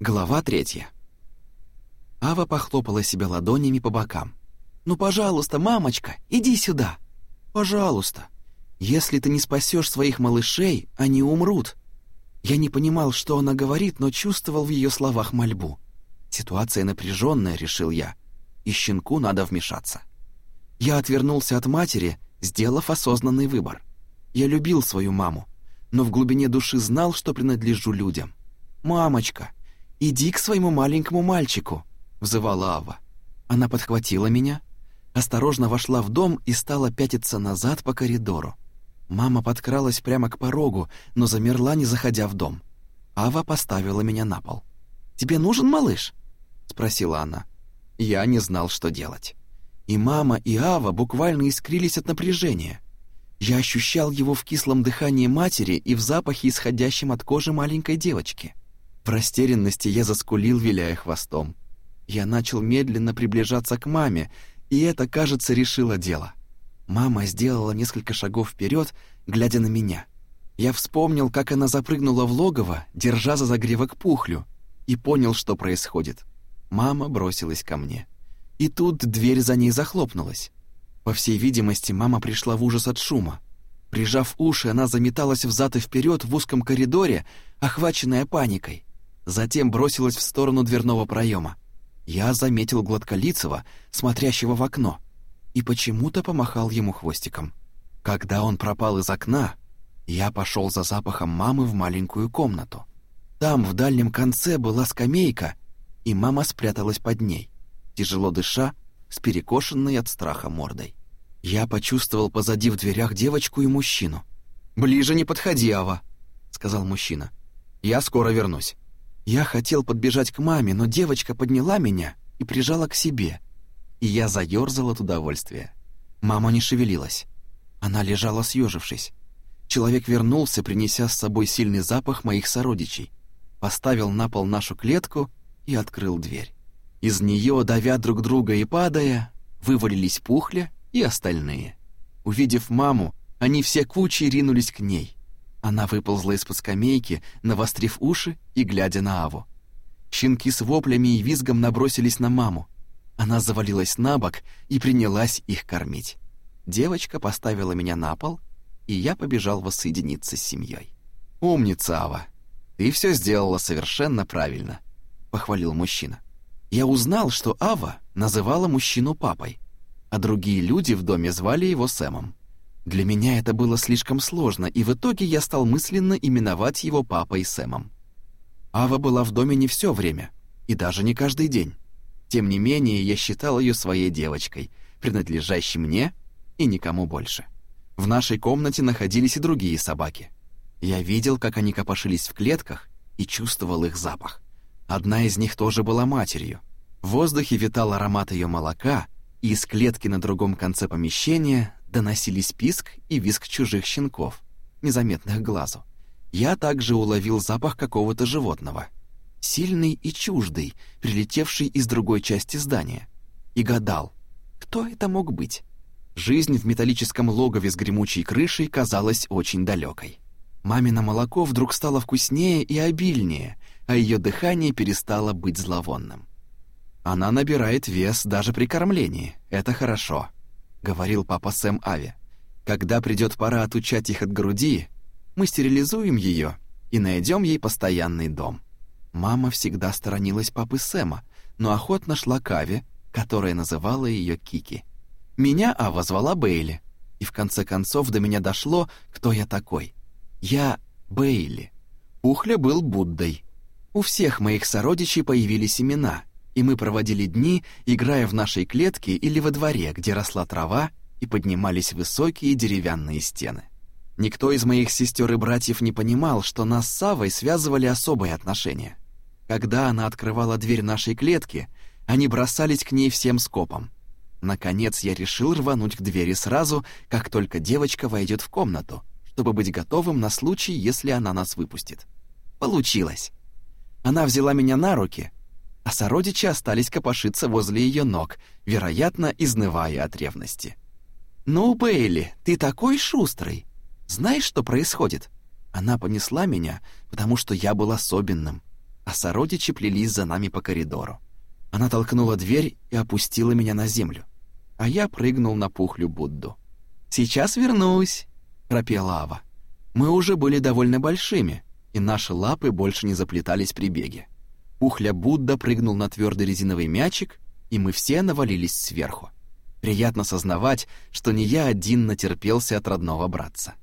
Глава третья. Ава похлопала себя ладонями по бокам. «Ну, пожалуйста, мамочка, иди сюда! Пожалуйста! Если ты не спасешь своих малышей, они умрут!» Я не понимал, что она говорит, но чувствовал в ее словах мольбу. Ситуация напряженная, решил я, и щенку надо вмешаться. Я отвернулся от матери, сделав осознанный выбор. Я любил свою маму, но в глубине души знал, что принадлежу людям. «Мамочка, иди к своему маленькому мальчику», — взывала Ава. Она подхватила меня, осторожно вошла в дом и стала пятиться назад по коридору. Мама подкралась прямо к порогу, но замерла, не заходя в дом. Ава поставила меня на пол. «Тебе нужен малыш?» — спросила она. Я не знал, что делать. И мама, и Ава буквально искрились от напряжения. Я ощущал его в кислом дыхании матери и в запахе, исходящем от кожи маленькой девочки. В растерянности я заскулил, виляя хвостом. Я начал медленно приближаться к маме, и это, кажется, решило дело. Мама сделала несколько шагов вперед, глядя на меня. Я вспомнил, как она запрыгнула в логово, держа за загревок пухлю, и понял, что происходит. Мама бросилась ко мне. И тут дверь за ней захлопнулась. По всей видимости, мама пришла в ужас от шума. Прижав уши, она заметалась взад и вперед в узком коридоре, охваченная паникой. Затем бросилась в сторону дверного проема. Я заметил Гладколицева, смотрящего в окно и почему-то помахал ему хвостиком. Когда он пропал из окна, я пошел за запахом мамы в маленькую комнату. Там в дальнем конце была скамейка, и мама спряталась под ней, тяжело дыша, с перекошенной от страха мордой. Я почувствовал позади в дверях девочку и мужчину. «Ближе не подходи, Ава», — сказал мужчина. «Я скоро вернусь». Я хотел подбежать к маме, но девочка подняла меня и прижала к себе — и я заёрзал от удовольствия. Мама не шевелилась. Она лежала съежившись. Человек вернулся, принеся с собой сильный запах моих сородичей, поставил на пол нашу клетку и открыл дверь. Из нее, давя друг друга и падая, вывалились Пухля и остальные. Увидев маму, они все кучей ринулись к ней. Она выползла из-под скамейки, навострив уши и глядя на Аву. Щенки с воплями и визгом набросились на маму. Она завалилась на бок и принялась их кормить. Девочка поставила меня на пол, и я побежал воссоединиться с семьей. «Умница, Ава! Ты все сделала совершенно правильно», — похвалил мужчина. Я узнал, что Ава называла мужчину папой, а другие люди в доме звали его Сэмом. Для меня это было слишком сложно, и в итоге я стал мысленно именовать его папой Сэмом. Ава была в доме не все время, и даже не каждый день. Тем не менее, я считал ее своей девочкой, принадлежащей мне и никому больше. В нашей комнате находились и другие собаки. Я видел, как они копошились в клетках и чувствовал их запах. Одна из них тоже была матерью. В воздухе витал аромат ее молока, и из клетки на другом конце помещения доносились писк и визг чужих щенков, незаметных глазу. Я также уловил запах какого-то животного — сильный и чуждый, прилетевший из другой части здания, и гадал, кто это мог быть. Жизнь в металлическом логове с гремучей крышей казалась очень далекой. Мамино молоко вдруг стало вкуснее и обильнее, а ее дыхание перестало быть зловонным. «Она набирает вес даже при кормлении, это хорошо», — говорил папа Сэм Ави. «Когда придет пора отучать их от груди, мы стерилизуем ее и найдем ей постоянный дом». Мама всегда сторонилась папы Сэма, но охотно шла к Аве, которая называла ее Кики. Меня Ава звала Бейли, и в конце концов до меня дошло, кто я такой. Я Бейли. Ухля был Буддой. У всех моих сородичей появились имена, и мы проводили дни, играя в нашей клетке или во дворе, где росла трава и поднимались высокие деревянные стены. Никто из моих сестер и братьев не понимал, что нас с Савой связывали особые отношения. Когда она открывала дверь нашей клетки, они бросались к ней всем скопом. Наконец я решил рвануть к двери сразу, как только девочка войдет в комнату, чтобы быть готовым на случай, если она нас выпустит. Получилось. Она взяла меня на руки, а сородичи остались копошиться возле ее ног, вероятно, изнывая от ревности. «Ну, Бейли, ты такой шустрый!» Знаешь, что происходит? Она понесла меня, потому что я был особенным. а сородичи плелись за нами по коридору. Она толкнула дверь и опустила меня на землю, а я прыгнул на пухлю Будду. «Сейчас вернусь», — пропела Ава. Мы уже были довольно большими, и наши лапы больше не заплетались при беге. Пухля Будда прыгнул на твердый резиновый мячик, и мы все навалились сверху. Приятно сознавать, что не я один натерпелся от родного братца.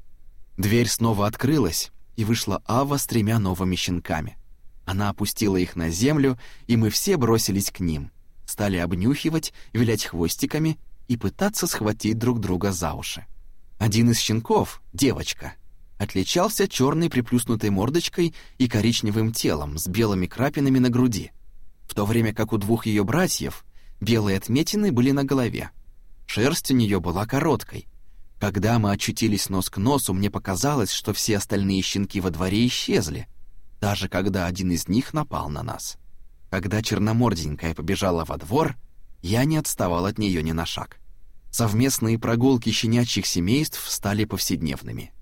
Дверь снова открылась, и вышла Ава с тремя новыми щенками. Она опустила их на землю, и мы все бросились к ним, стали обнюхивать, вилять хвостиками и пытаться схватить друг друга за уши. Один из щенков, девочка, отличался черной приплюснутой мордочкой и коричневым телом с белыми крапинами на груди, в то время как у двух ее братьев белые отметины были на голове. Шерсть у нее была короткой. Когда мы очутились нос к носу, мне показалось, что все остальные щенки во дворе исчезли, даже когда один из них напал на нас. Когда черноморденькая побежала во двор, я не отставал от нее ни на шаг. Совместные прогулки щенячьих семейств стали повседневными.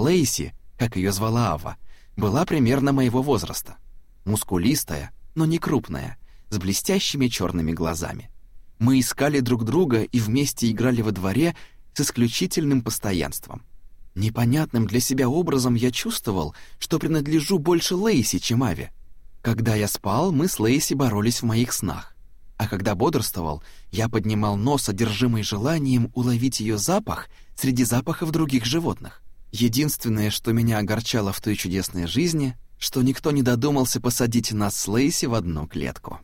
Лейси, как ее звала Ава, была примерно моего возраста. Мускулистая, но не крупная, с блестящими черными глазами. Мы искали друг друга и вместе играли во дворе с исключительным постоянством. Непонятным для себя образом я чувствовал, что принадлежу больше Лейси, чем Аве. Когда я спал, мы с Лейси боролись в моих снах. А когда бодрствовал, я поднимал нос, одержимый желанием уловить ее запах среди запахов других животных. Единственное, что меня огорчало в той чудесной жизни, что никто не додумался посадить нас с Лейси в одну клетку.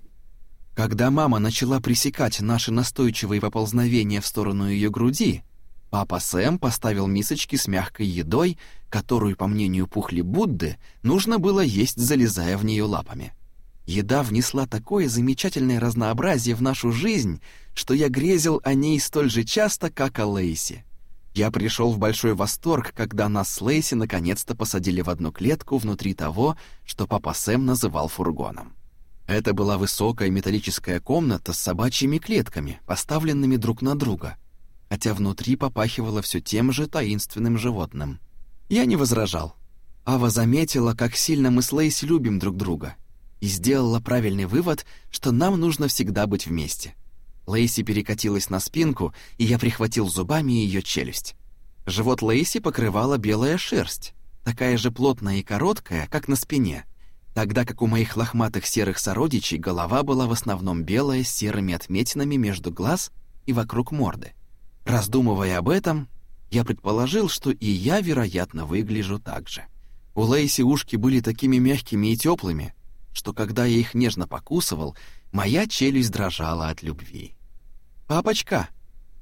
Когда мама начала пресекать наши настойчивые поползновения в сторону ее груди, папа Сэм поставил мисочки с мягкой едой, которую, по мнению Пухли Будды, нужно было есть, залезая в нее лапами. Еда внесла такое замечательное разнообразие в нашу жизнь, что я грезил о ней столь же часто, как о Лейси. Я пришел в большой восторг, когда нас с Лейси наконец-то посадили в одну клетку внутри того, что папа Сэм называл фургоном. Это была высокая металлическая комната с собачьими клетками, поставленными друг на друга, хотя внутри попахивало все тем же таинственным животным. Я не возражал. Ава заметила, как сильно мы с Лейси любим друг друга, и сделала правильный вывод, что нам нужно всегда быть вместе — Лейси перекатилась на спинку, и я прихватил зубами ее челюсть. Живот Лейси покрывала белая шерсть, такая же плотная и короткая, как на спине, тогда как у моих лохматых серых сородичей голова была в основном белая с серыми отметинами между глаз и вокруг морды. Раздумывая об этом, я предположил, что и я, вероятно, выгляжу так же. У Лейси ушки были такими мягкими и теплыми, что когда я их нежно покусывал, моя челюсть дрожала от любви. «Папочка,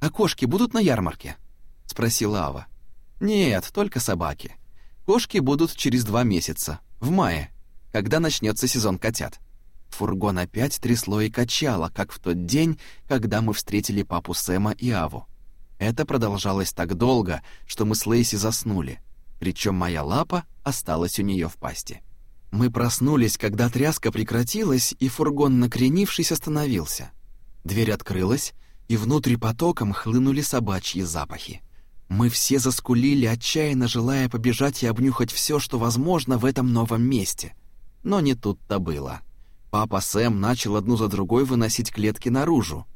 а кошки будут на ярмарке?» — спросила Ава. «Нет, только собаки. Кошки будут через два месяца, в мае, когда начнется сезон котят». Фургон опять трясло и качало, как в тот день, когда мы встретили папу Сэма и Аву. Это продолжалось так долго, что мы с Лейси заснули, причем моя лапа осталась у нее в пасти. Мы проснулись, когда тряска прекратилась, и фургон, накренившись, остановился. Дверь открылась, и внутрь потоком хлынули собачьи запахи. Мы все заскулили, отчаянно желая побежать и обнюхать все, что возможно в этом новом месте. Но не тут-то было. Папа Сэм начал одну за другой выносить клетки наружу.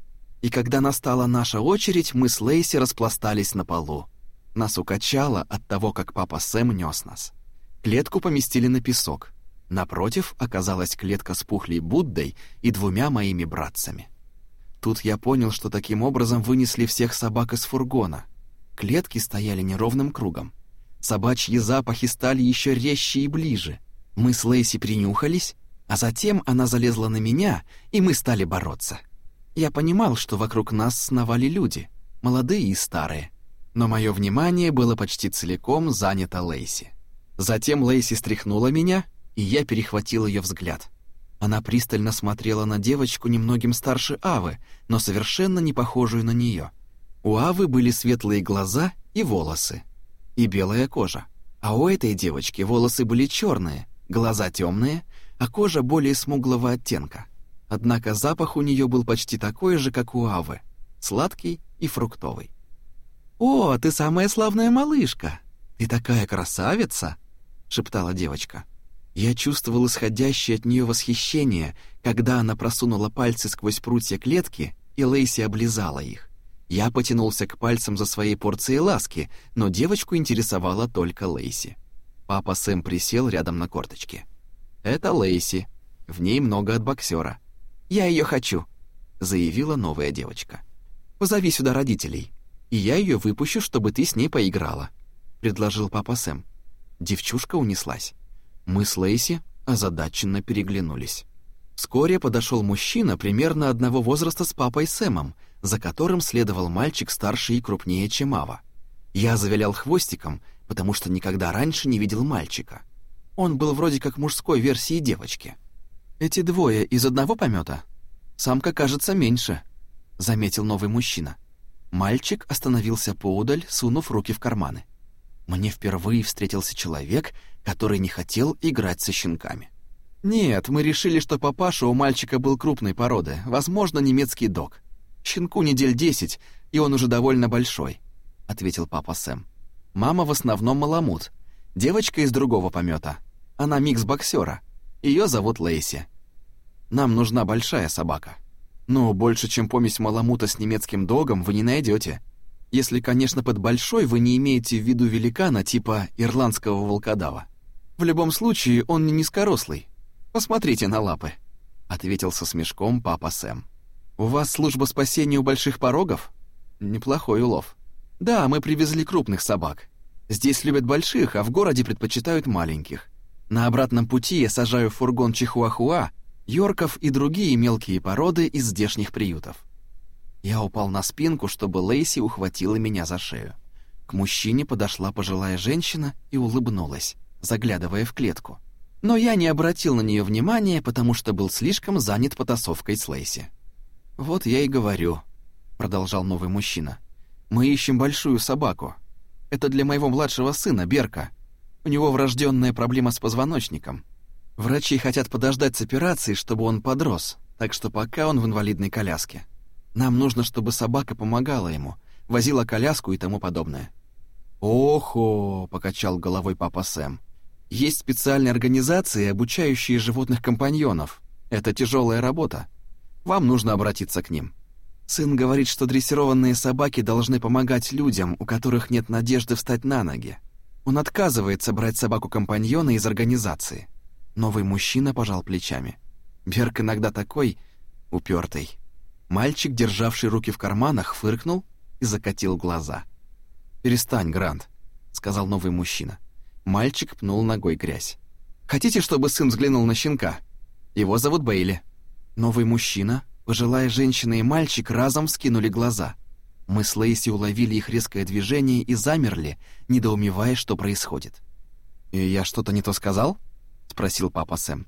И когда настала наша очередь, мы с Лейси распластались на полу. Нас укачало от того, как папа Сэм нес нас. Клетку поместили на песок. Напротив оказалась клетка с пухлей Буддой и двумя моими братцами. Тут я понял, что таким образом вынесли всех собак из фургона. Клетки стояли неровным кругом. Собачьи запахи стали еще резче и ближе. Мы с Лейси принюхались, а затем она залезла на меня, и мы стали бороться. Я понимал, что вокруг нас сновали люди, молодые и старые, но мое внимание было почти целиком занято Лейси. Затем Лейси стряхнула меня, и я перехватил ее взгляд — она пристально смотрела на девочку немногим старше Авы, но совершенно не похожую на нее. У Авы были светлые глаза и волосы, и белая кожа. А у этой девочки волосы были черные, глаза темные, а кожа более смуглого оттенка. Однако запах у нее был почти такой же, как у Авы, сладкий и фруктовый. «О, ты самая славная малышка! Ты такая красавица!» — шептала девочка. Я чувствовал исходящее от нее восхищение, когда она просунула пальцы сквозь прутья клетки, и Лейси облизала их. Я потянулся к пальцам за своей порцией ласки, но девочку интересовала только Лейси. Папа Сэм присел рядом на корточке. «Это Лейси. В ней много от боксера. Я ее хочу», — заявила новая девочка. «Позови сюда родителей, и я ее выпущу, чтобы ты с ней поиграла», — предложил папа Сэм. Девчушка унеслась. Мы с Лейси озадаченно переглянулись. Вскоре подошел мужчина примерно одного возраста с папой Сэмом, за которым следовал мальчик старше и крупнее, чем Ава. Я завилял хвостиком, потому что никогда раньше не видел мальчика. Он был вроде как мужской версией девочки. «Эти двое из одного помета? Самка кажется меньше», — заметил новый мужчина. Мальчик остановился поудаль, сунув руки в карманы. Мне впервые встретился человек, который не хотел играть со щенками. «Нет, мы решили, что папаша у мальчика был крупной породы, возможно, немецкий дог. Щенку недель десять, и он уже довольно большой», — ответил папа Сэм. «Мама в основном маламут. Девочка из другого помета. Она микс боксера. Ее зовут Лейси. Нам нужна большая собака. Но больше, чем помесь маламута с немецким догом, вы не найдете. Если, конечно, под большой вы не имеете в виду великана типа ирландского волкодава. В любом случае, он не низкорослый. Посмотрите на лапы», — ответил со смешком папа Сэм. «У вас служба спасения у больших порогов? Неплохой улов. Да, мы привезли крупных собак. Здесь любят больших, а в городе предпочитают маленьких. На обратном пути я сажаю в фургон чихуахуа, йорков и другие мелкие породы из здешних приютов. Я упал на спинку, чтобы Лейси ухватила меня за шею. К мужчине подошла пожилая женщина и улыбнулась, заглядывая в клетку. Но я не обратил на нее внимания, потому что был слишком занят потасовкой с Лейси. «Вот я и говорю», — продолжал новый мужчина. «Мы ищем большую собаку. Это для моего младшего сына, Берка. У него врожденная проблема с позвоночником. Врачи хотят подождать с операцией, чтобы он подрос, так что пока он в инвалидной коляске. Нам нужно, чтобы собака помогала ему, возила коляску и тому подобное». «Охо!» — покачал головой папа Сэм. «Есть специальные организации, обучающие животных компаньонов. Это тяжелая работа. Вам нужно обратиться к ним». Сын говорит, что дрессированные собаки должны помогать людям, у которых нет надежды встать на ноги. Он отказывается брать собаку-компаньона из организации. Новый мужчина пожал плечами. Берк иногда такой упертый. Мальчик, державший руки в карманах, фыркнул и закатил глаза. «Перестань, Грант», — сказал новый мужчина. Мальчик пнул ногой грязь. «Хотите, чтобы сын взглянул на щенка? Его зовут Бейли». Новый мужчина, пожилая женщина и мальчик разом вскинули глаза. Мы с Лейси уловили их резкое движение и замерли, недоумевая, что происходит. «И я что-то не то сказал?» — спросил папа Сэм.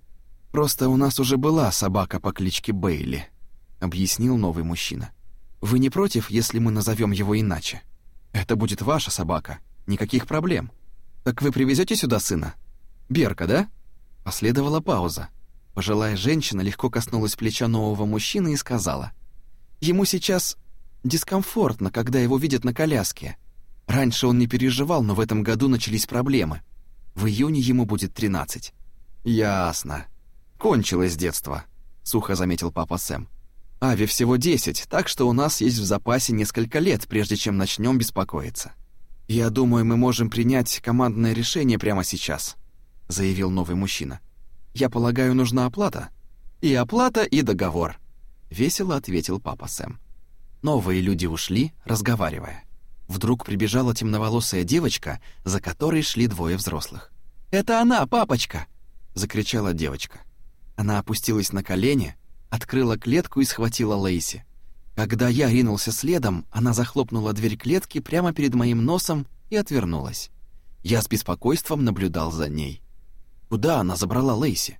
«Просто у нас уже была собака по кличке Бейли», объяснил новый мужчина. Вы не против, если мы назовем его иначе? Это будет ваша собака, никаких проблем. Так вы привезете сюда сына? Берка, да? Последовала пауза. Пожилая женщина легко коснулась плеча нового мужчины и сказала: "Ему сейчас дискомфортно, когда его видят на коляске. Раньше он не переживал, но в этом году начались проблемы. В июне ему будет 13. Ясно. Кончилось детство, сухо заметил папа Сэм. Ави всего 10, так что у нас есть в запасе несколько лет, прежде чем начнем беспокоиться. Я думаю, мы можем принять командное решение прямо сейчас, заявил новый мужчина. Я полагаю, нужна оплата. И оплата, и договор, весело ответил папа Сэм. Новые люди ушли, разговаривая. Вдруг прибежала темноволосая девочка, за которой шли двое взрослых. «Это она, папочка!» — закричала девочка. Она опустилась на колени, открыла клетку и схватила Лейси. Когда я ринулся следом, она захлопнула дверь клетки прямо перед моим носом и отвернулась. Я с беспокойством наблюдал за ней. Куда она забрала Лейси?